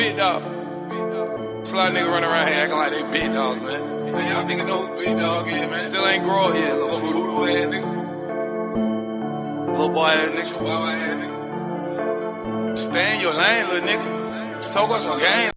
Big dog. Fly nigga running around here acting like they big dogs, man. Man, y'all niggas know who big dog is, man. Still ain't grow up yet, little voodoo ass nigga. Little boy ass nigga, chihuahua ass nigga. Stay in your lane, little nigga. Soak us some game.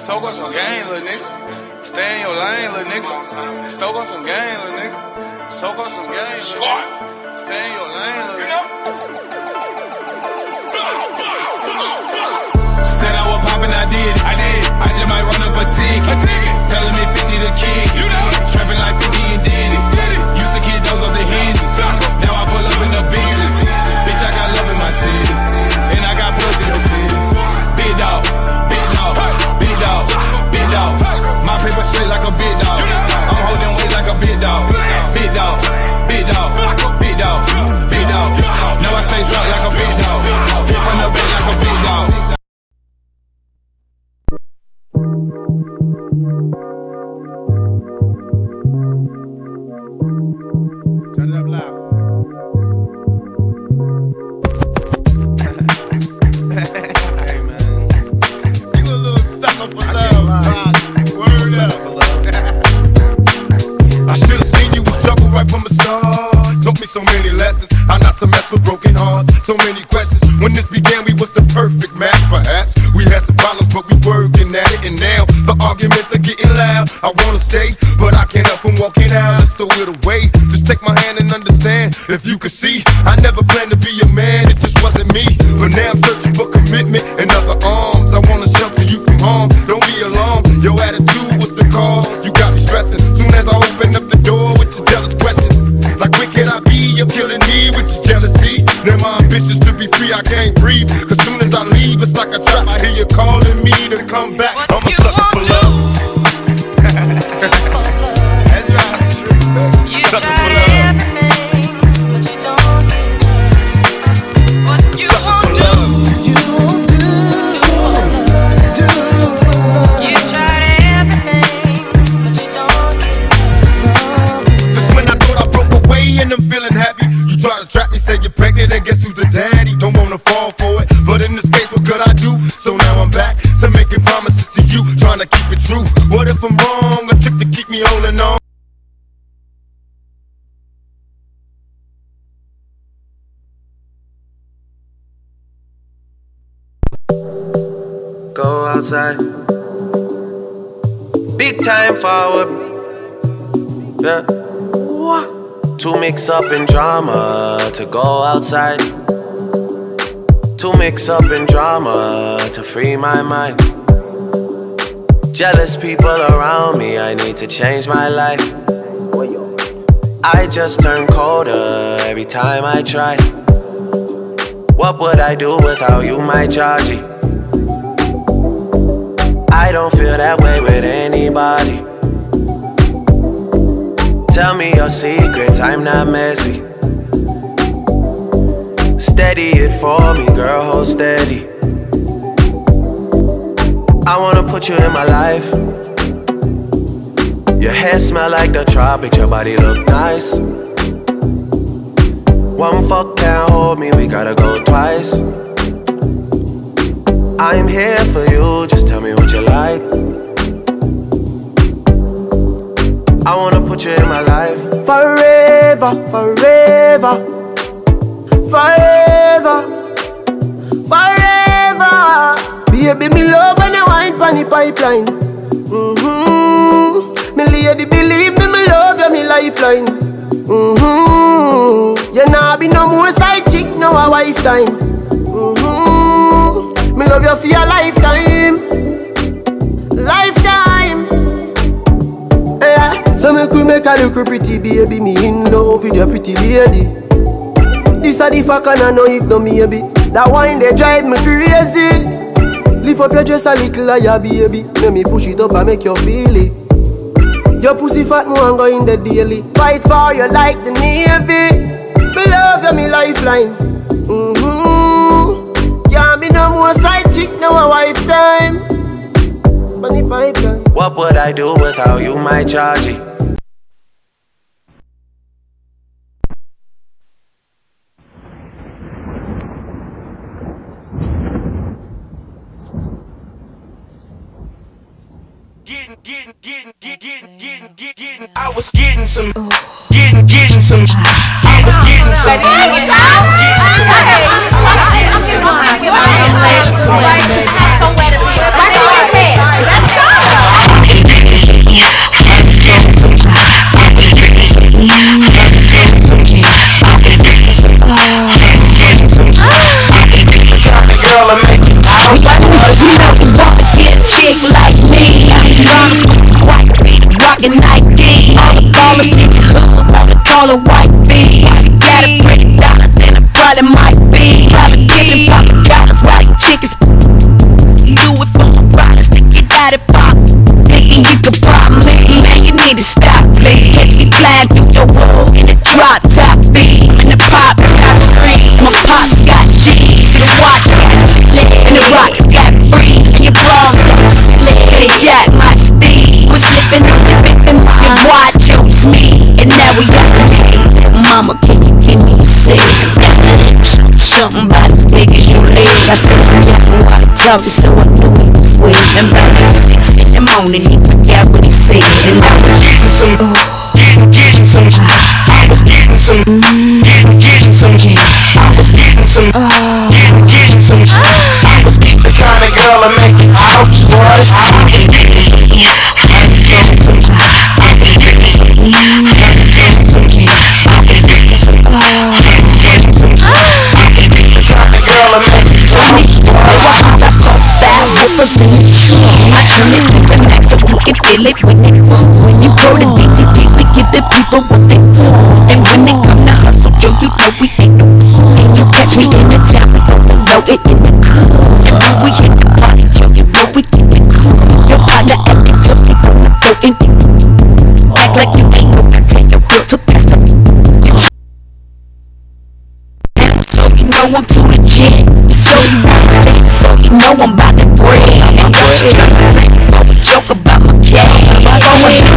Nigga. Soak us some game, little nigga. Stay in your lane, little nigga. Stoke us some game, little nigga. Soak us some game, Squat. Stay in your lane, little nigga. Said I was poppin', I did. I did. I just might run up a ticket. A ticket. Telling me 50 to kick. You know. Trapping like 50 and did it. Used to kid those off the hinges. Now I pull up in the business. Bitch, I got love in my city. A big dog. Big dog. Big dog. like a Big dog. Big dog. Now I stay drunk like a big dog. Hit from the back like a big dog. So many lessons. How not to mess with broken hearts. So many questions. When this began, we was the perfect match. Perhaps we had some problems, but we working at it. And now the arguments are getting loud. I wanna stay, but I can't help from walking out. Let's throw it away. Just take my hand and understand. If you could see, I never if I'm wrong? A trick to keep me holding on. Go outside. Big time forward. Yeah. What? To mix up in drama, to go outside. To mix up in drama, to free my mind. Jealous people around me, I need to change my life. I just turn colder every time I try. What would I do without you, my Georgie? I don't feel that way with anybody. Tell me your secrets, I'm not messy. Steady it for me, girl, hold steady. I wanna put you in my life. Your hair smell like the tropics, your body look nice. One fuck can't hold me, we gotta go twice. I'm here for you, just tell me what you like. I wanna put you in my life. Forever, forever, forever, forever. Baby, me love when you wine pon the pipeline. Mm-hmm. Me lady, believe me, me love you, me lifeline. Mm-hmm. You nah be no more side chick, no a wife time. Mm-hmm. Me love you for your lifetime, lifetime. So me could make a look pretty baby, me in love with your pretty lady. This a the fuck and I know if no maybe. That wine they drive me crazy. Lift up your dress a little higher, baby. Let me push it up and make you feel it. Your pussy fat, want go in the daily. Fight for you like the navy. Me love you, me lifeline. Mm-hmm. Can't be no more side chick, now a wife time. Money pipeline. What would I do without you, my Georgie? Getting, getting, getting, getting, getting, I was getting some, getting, getting some, I was getting some. Girl, call her white bee. Got a pretty dollar, then I probably might be. Probably kicking poppin' dollars you chickens do it for my brothers, think you got it pop. Thinking you could pop me, I said I'm while I talk, so I knew he was with. And about six in the morning, he forgot what he said, and I was getting some, getting, getting some. I was getting some, getting, getting some. I was getting some, getting, getting some. I was the kind of girl that make out. Was I was getting I turn it to the max so you can feel it when it When you go to DTP, we give the people what they want. And when they come to hustle, Joe, you know we ain't no And you catch me in the town, my game. Go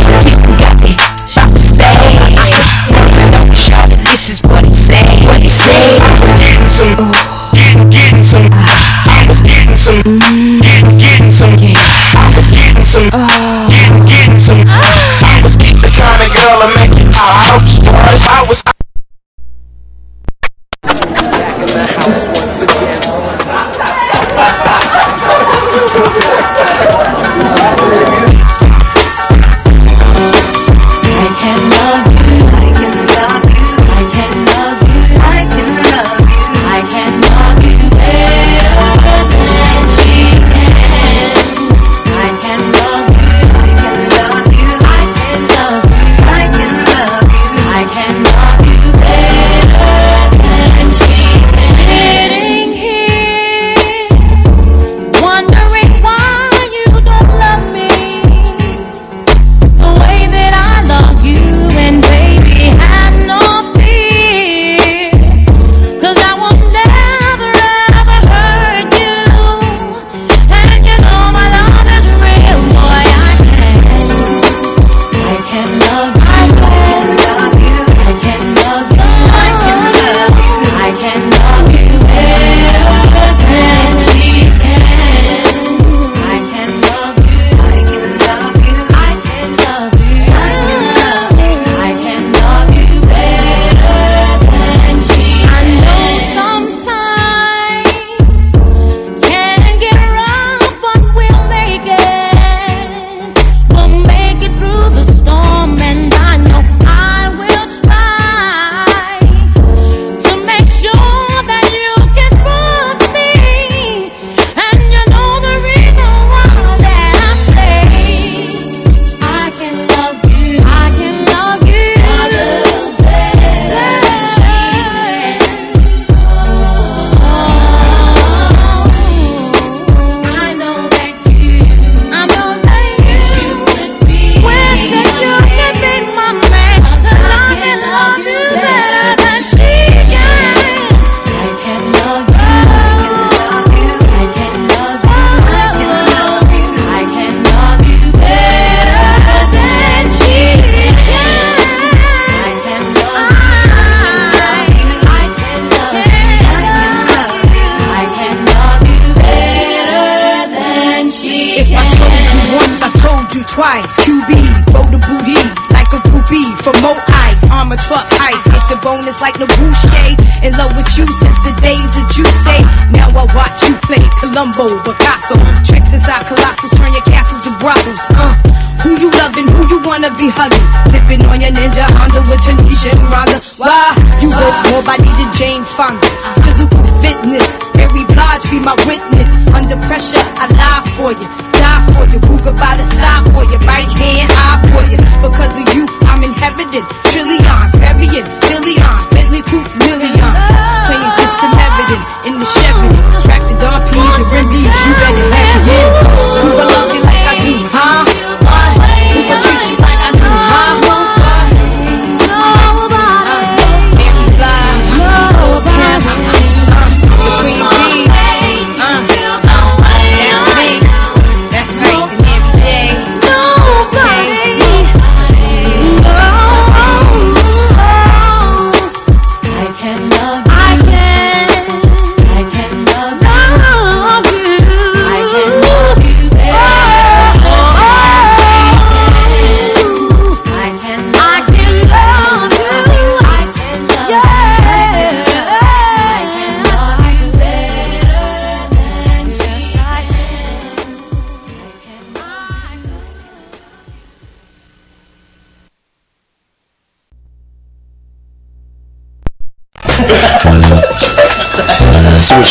Picasso. Tricks inside Colossus, turn your castles to brothels. Uh, who you loving, who you wanna be hugging? Dipping on your ninja Honda with Tanisha and Rhonda. Why? You work more body than Jane Fonda. Physical fitness, Mary Blige be my witness. Under pressure, I lie for you,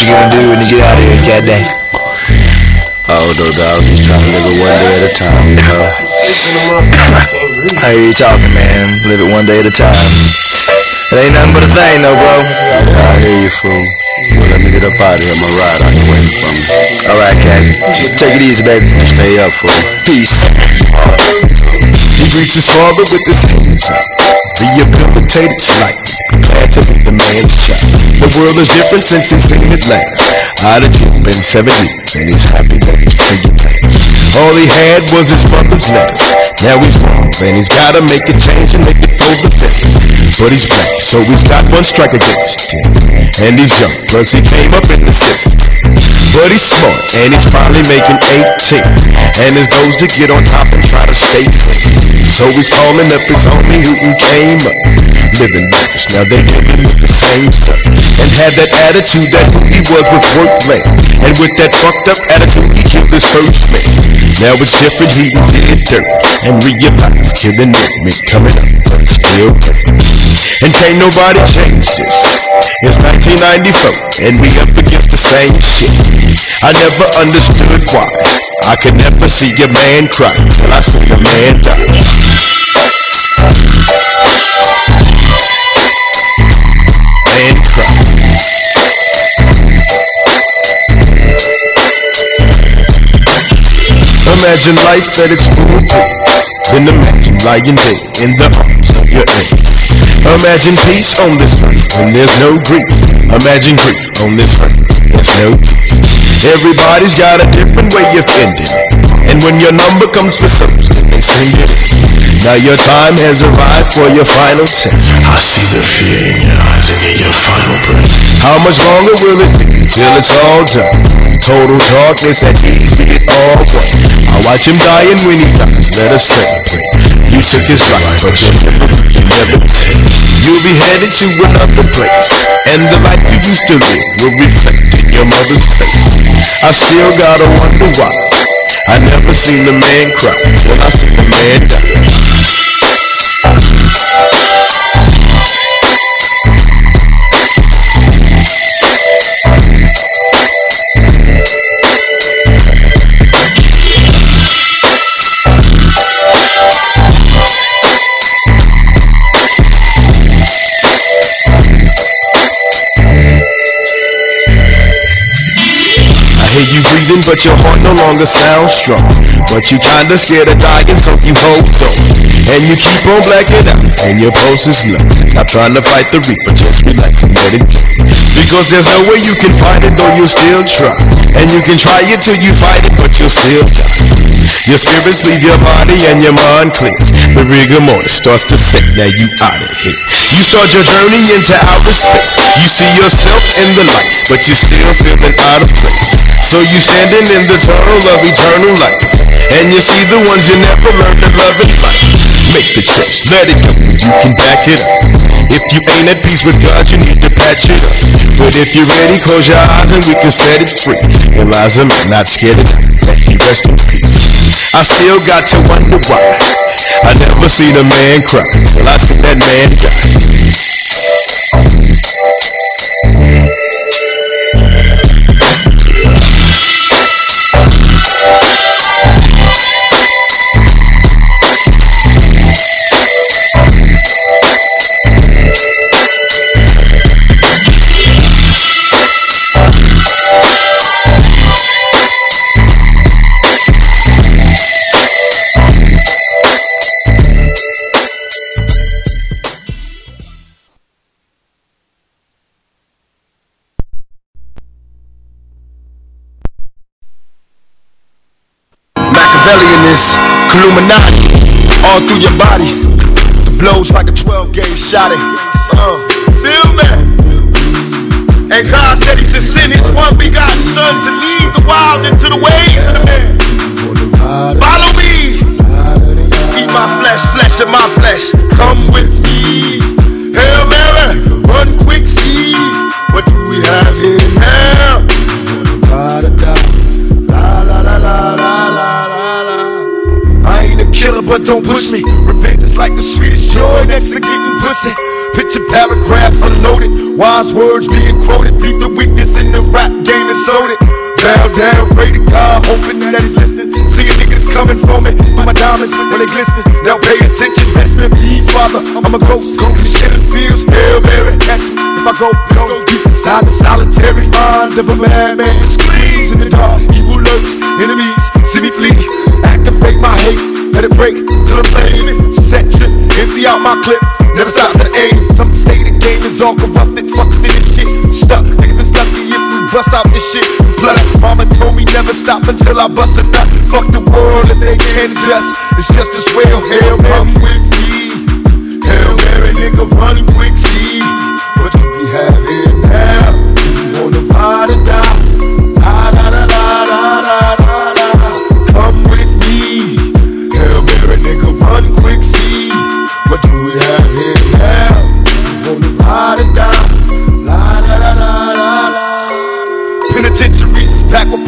you gonna do when you get out of here, day. Oh, no doubt. Just trying to live it one day at a time, you know. Hear you talking, man. Live it one day at a time. It ain't nothing but a thing, though, bro. I hear you, fool. Well, let me get up out of here. A ride. I can wait for me. All right, cat. Take it easy, baby. Stay up, fool. Peace. Father with his hands. Rehabilitated slight. Glad to see the man. The world is different since he's seen it last. Out of jail, been seven years, and he's happy that he's last. All he had was his mother's letters. Now he's grown, and he's gotta make a change and make it for the better. But he's black, so he's got one strike against him. And he's young, cause he came up in the system. But he's smart, and he's finally making 18. And his goal's to get on top and try to stay he's calling up his homie who came up. Living lavish, now they living with the same stuff. And had that attitude that he was with work man. And with that fucked up attitude, he killed his first man. Now it's different, he was dead dirt. And realized killing that meant coming up, it's still. And can't nobody change this. It's 1994, and we up against the same shit. I never understood why. I could never see a man cry till I seen a man die. Man cry. Imagine life at its peak. Then imagine lying dead in the arms of your ex. Imagine peace on this earth when there's no grief. Imagine grief on this earth. There's no peace. Everybody's got a different way of ending. And when your number comes for then they sing it. Now your time has arrived for your final test. I see the fear in your eyes and in your final breath. How much longer will it be till it's all done? Total darkness and ease be it all one. I watch him dying when he dies. Let us celebrate. You took his life, but you never, you never. You'll be headed to another place, and the life you used to live will reflect in your mother's face. I still gotta wonder why. I never seen a man cry till I seen a man die. Hear you breathing, but your heart no longer sounds strong. But you kinda scared of dying, so you hold on. And you keep on blacking out, and your pulse is low. Not trying to fight the reaper, just relax and let it go. Because there's no way you can fight it, though you'll still try. And you can try it till you fight it, but you'll still die. Your spirits leave your body and your mind clears. The rigor mortis starts to set, now you out of here. You start your journey into outer space. You see yourself in the light, but you're still feeling out of place. So you're standing in the tunnel of eternal life. And you see the ones you never learned to love and fight. make the choice. Let it go, you can back it up. If you ain't at peace with God, you need to patch it up. But if you're ready, close your eyes and we can set it free. Realize I'm not scared of let you rest in peace. I still got to wonder why. I never seen a man cry till I see that man die. Illuminati all through your body. The blows like a 12 gauge shot. Uh, feel me? And God said He should send His one begotten Son to lead the wild into the ways of the man. Follow me. Eat my flesh, flesh of my flesh. Come with me. Hail Mary, run quick, see what do we have here now? But don't push me. Revenge is like the sweetest joy next to getting pussy. Picture paragraphs unloaded, wise words being quoted. Beat the weakness in the rap game and sold it. Bow down, pray to God, hoping that he's listening. See a niggas coming for me, for my diamonds when they glisten. Now pay attention, best me please, Father. I'm a ghost, ghost shit and feels. Hail Mary, catch me if I go, go deep inside the solitary mind of a madman. Screams in the dark, evil lurks, enemies see me flee. Activate my hate, let it break till I'm flaming. Set trip, empty out my clip, never stop to aim. Some say the game is all corrupted, fucked in this shit. Stuck, niggas is lucky if we bust out this shit. Plus, mama told me never stop until I bust a nut. Fuck the world if they can't adjust. It's just as well, hell, come with me. Hail Mary, nigga, run quick, see what do we have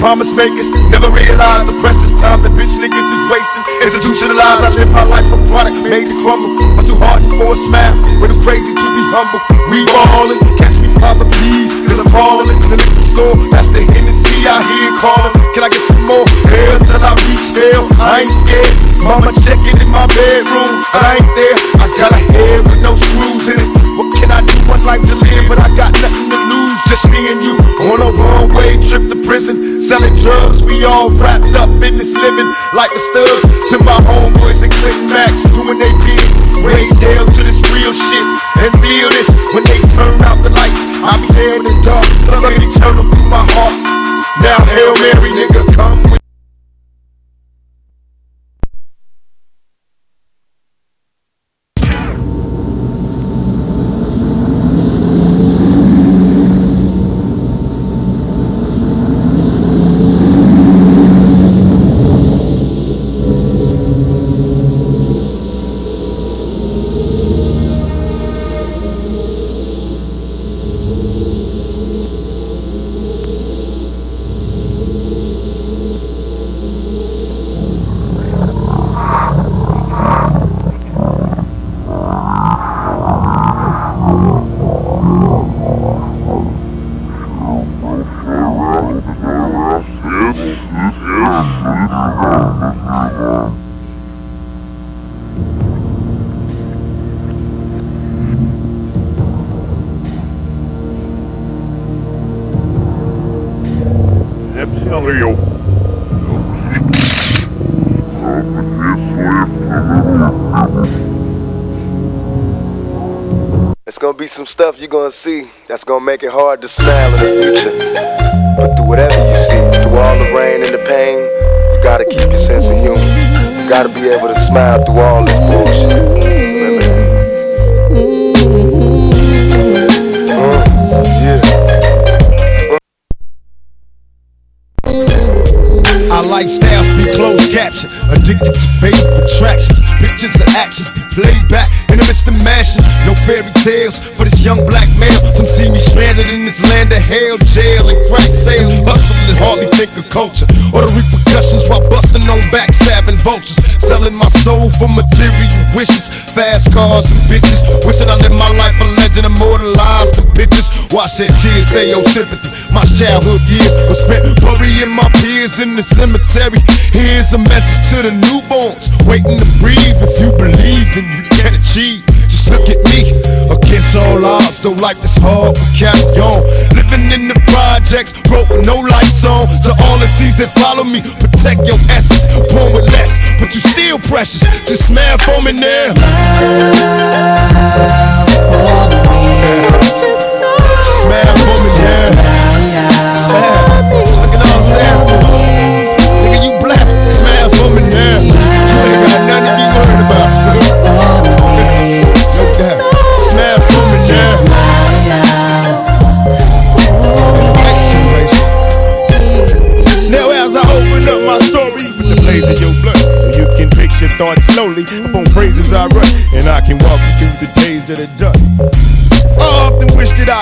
promise makers. Never realized the precious time that bitch niggas is wasting. Institutionalized, I live my life a product made to crumble. I'm too hardened for a smile, but I'm crazy to be humble. We ballin', catch me, Father, please, cause I'm falling in the store. That's the Hennessy I hear calling. Can I get some more? Hell till I reach hell. I ain't scared. Mama checking in my bedroom. I ain't there. I got a head with no screws in it. What can I do? One life to live, but I got nothing to lose. Just me and you on a one way trip to prison. Selling drugs, we all wrapped up in this living like the studs. To my homeboys and Click Max doing they big. Raise hell to this real shit and feel this when they turn out the lights. I'll be there in the dark, plug eternal through my heart. Now, Hail Mary, nigga, come with some stuff you're gonna see that's gonna make it hard to smile in the future. But through whatever you see, through all the rain and the pain, you gotta keep your sense of humor. You gotta be able to smile through all this bullshit. Uh, yeah. Our lifestyles be closed captioned. Addicted to fatal attractions. Pictures of actions be played back in the midst of mashing. No fairy tales for this young black male. Some see me stranded in this land of hell, jail, and crack sales. Hustling, hardly think of culture or the repercussions while busting on back, stabbing vultures. Selling my soul for material wishes. Fast cars and bitches. Wishing I lived my life a legend, immortalized in bitches. Watch that tears say your sympathy. My childhood years were spent burying my peers in the cemetery. Here's a message to the newborns waiting to breathe. If you believe, you can achieve. Just look at me, against all odds. Though life is hard, we carry on. Living in the projects, broke with no lights on. To all the seas that follow me, protect your essence. Born with less, but you still precious. Just smile for me now. Smile for me now. Smile. Look at all I'm saying. Nigga, you black. Smile for me now.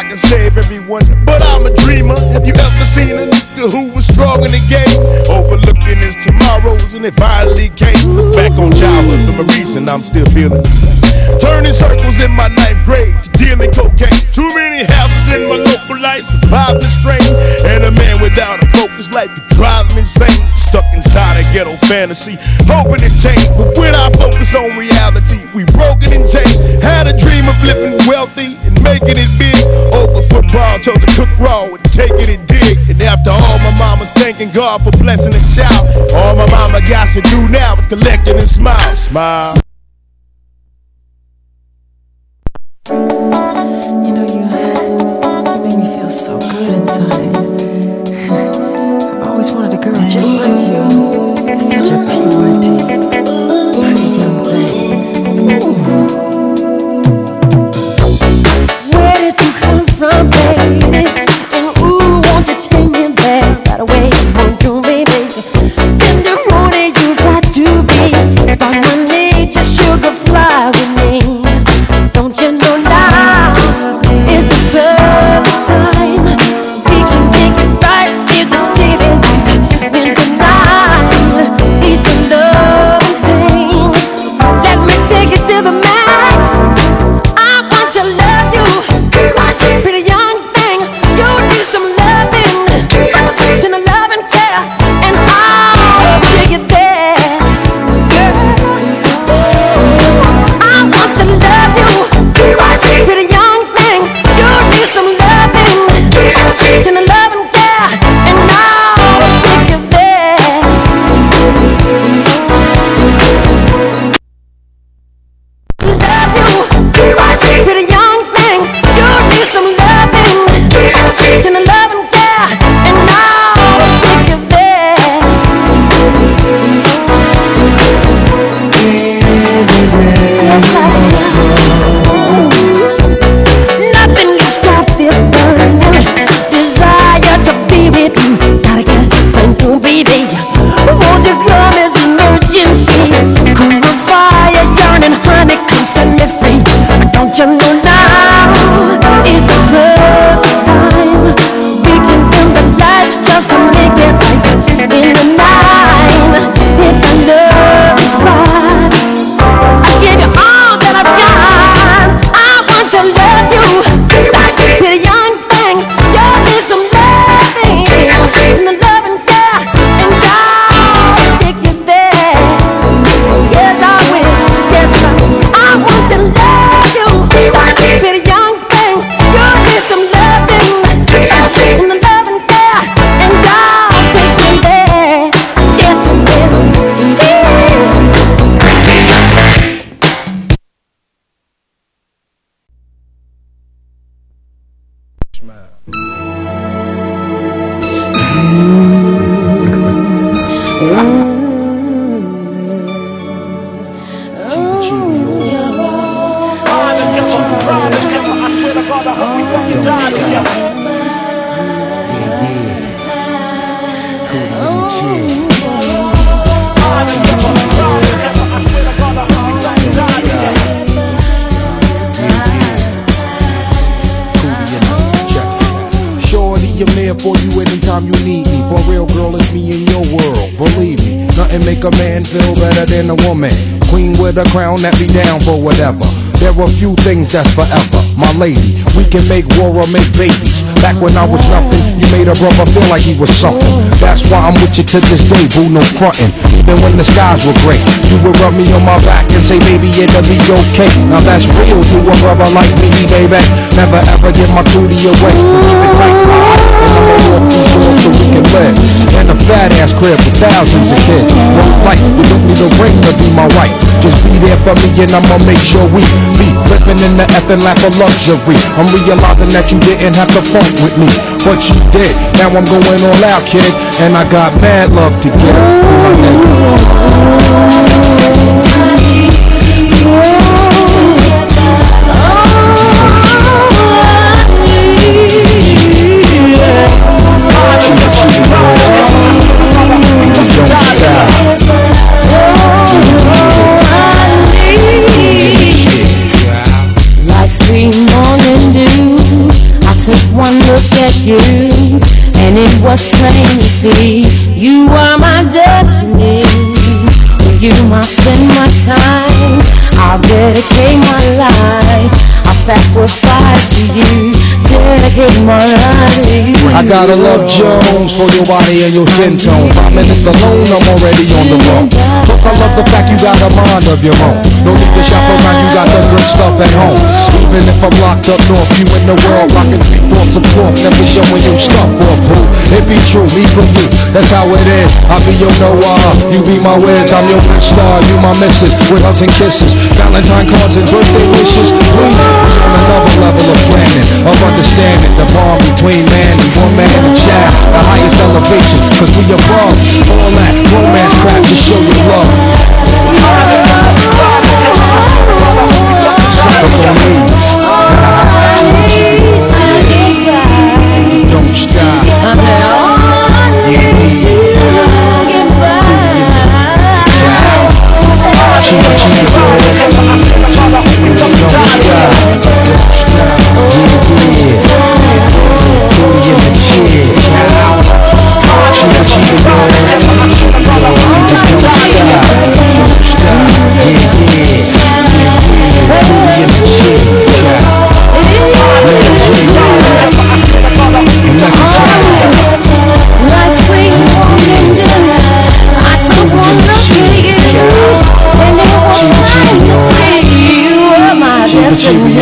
I could save everyone, but I'm a dreamer. Have you ever seen a nigga who was strong in the game? Overlooking his tomorrows, and it finally came. Look back on childhood for a reason I'm still feeling. Turning circles in my ninth grade to dealing cocaine. Too many houses in my local life, surviving the strain. And a man without a focused life could drive insane. Stuck inside ghetto fantasy, hoping to change. But when I focus on reality, we broke broken and chained. Had a dream of living wealthy and making it big. Over football, chose to cook raw and take it and dig. And after all, my mama's thanking God for blessing a child. All my mama got to do now is collect it and smile. Smile. You know, you, you make me feel so good inside. I've always wanted a girl just like you. Such a purity, pretty. Where did you come from, baby? Make a man feel better than a woman. Queen with a crown that be down for whatever. There are few things that's forever, my lady. We can make war or make babies. Back when I was nothing, you made a brother feel like he was something. That's why I'm with you to this day, boo, no frontin'. Even when the skies were gray, you would rub me on my back and say, baby, it'll be okay. Now that's real to a brother like me, baby. Never ever give my cootie away. Keep it tight? And I'ma so we can live. In a fat ass crib with thousands of kids. No flight, you don't need a ring to be my wife. Just be there for me and I'ma make sure we be living in the effing lap of luxury. I'm realizing that you didn't have to with me, but you did. Now I'm going all out, kid, and I got mad love to give. My nigga. Like you, and it was plain to see you are my destiny. With you, I spend my time. I'll dedicate my life. I'll sacrifice to you, my. I gotta love Jones for your body and your skin tone. Five minutes alone, I'm already on the road. Plus, I love the fact you got a mind of your own. No need to shop around, you got the good stuff at home. Even if I'm locked up north, you in the world rocking three fourths of pork, never showing you stuff or boo. It be true, me for you, that's how it is. I be your Noah, you be my Wiz, I'm your rich star, you my missus, with hugs and kisses, Valentine cards and birthday wishes. Please, on another level of planning, of understanding the bond between man and woman and child, the highest elevation, cause we above all that romance crap to show you love. Suck up on these. Stop. Don't stop. My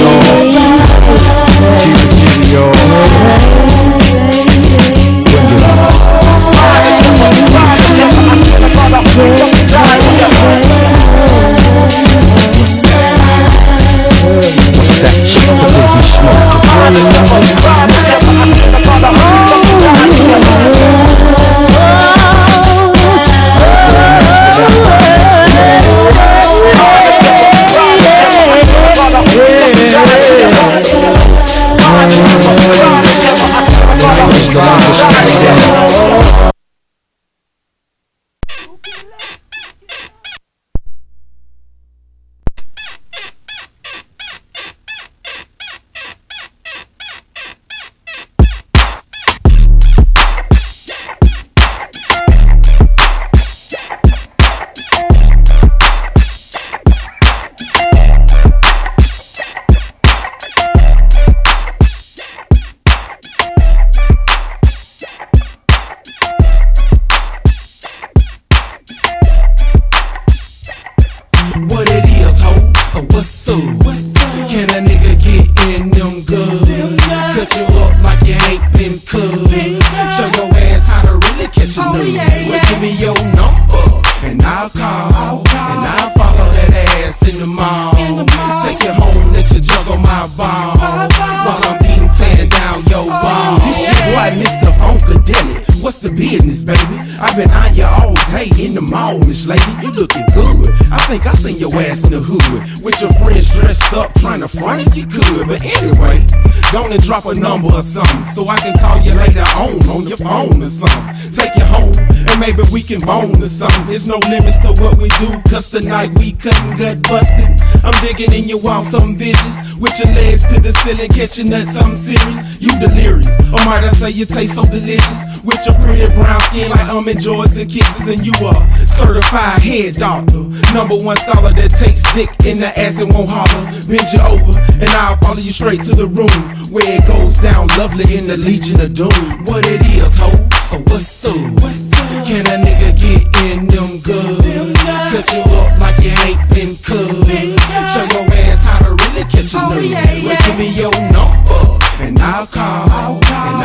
your ass in the hood with your friends dressed up, trying to front if you could. But anyway, gonna drop a number or something so I can call you later on on your phone or something. Take you home maybe we can bone or something. There's no limits to what we do, cause tonight we cutting gut busted. I'm digging in your wall, something vicious. With your legs to the ceiling, catching nuts, something serious. You delirious, or might I say you taste so delicious? With your pretty brown skin like um almond joys and kisses, and you a certified head doctor. Number one scholar that takes dick in the ass and won't holler. Bend you over, and I'll follow you straight to the room where it goes down lovely in the Legion of Doom. What it is, ho? Or what's up? Me your number, and I'll call, and I'll in the